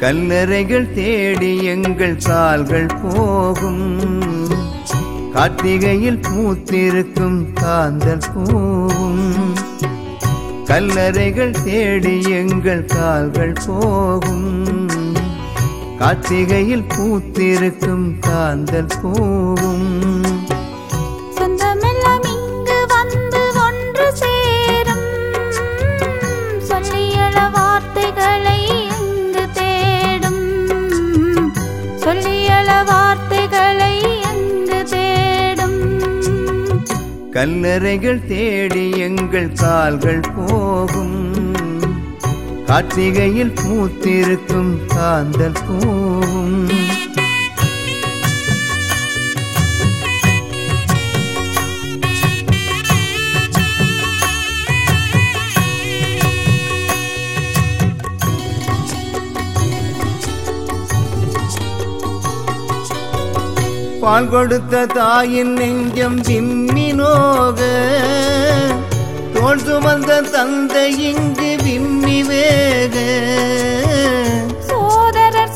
கல்லறைகள் தேடி எங்கள் கால்கள் போகும். கார்த்திகையில் பூத்திருக்கும் காந்தல் பூவும். கல்லறைகள் தேடி எங்கள் கால்கள் போகும். கார்த்திகையில் பூத்திருக்கும் காந்தல் பூவும். கல்லறைகள் தேடி எங்கள் கால்கள் போகும். கார்த்திகையில் பூத்திருக்கும் காந்தல் பூவும். பால் கொடுத்த தாயின் நெஞ்சம் விம்மினோக. தோல் சுமந்த தந்தை இங்கு விம்மி வேக சோதரர்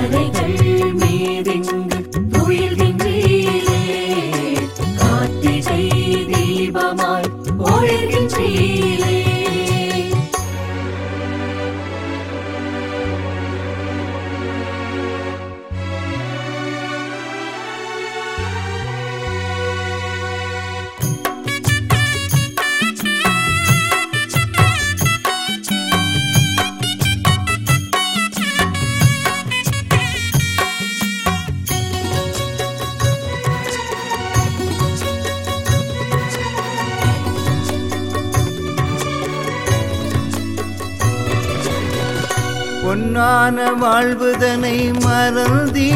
கல்லறைகள் மீதெங்கு துயில்கின்றீரே. கார்த்திகை தீபமாய் ஒளிர்கின்றீரே. பொன்னான வாழ்வுதனை மறந்தீ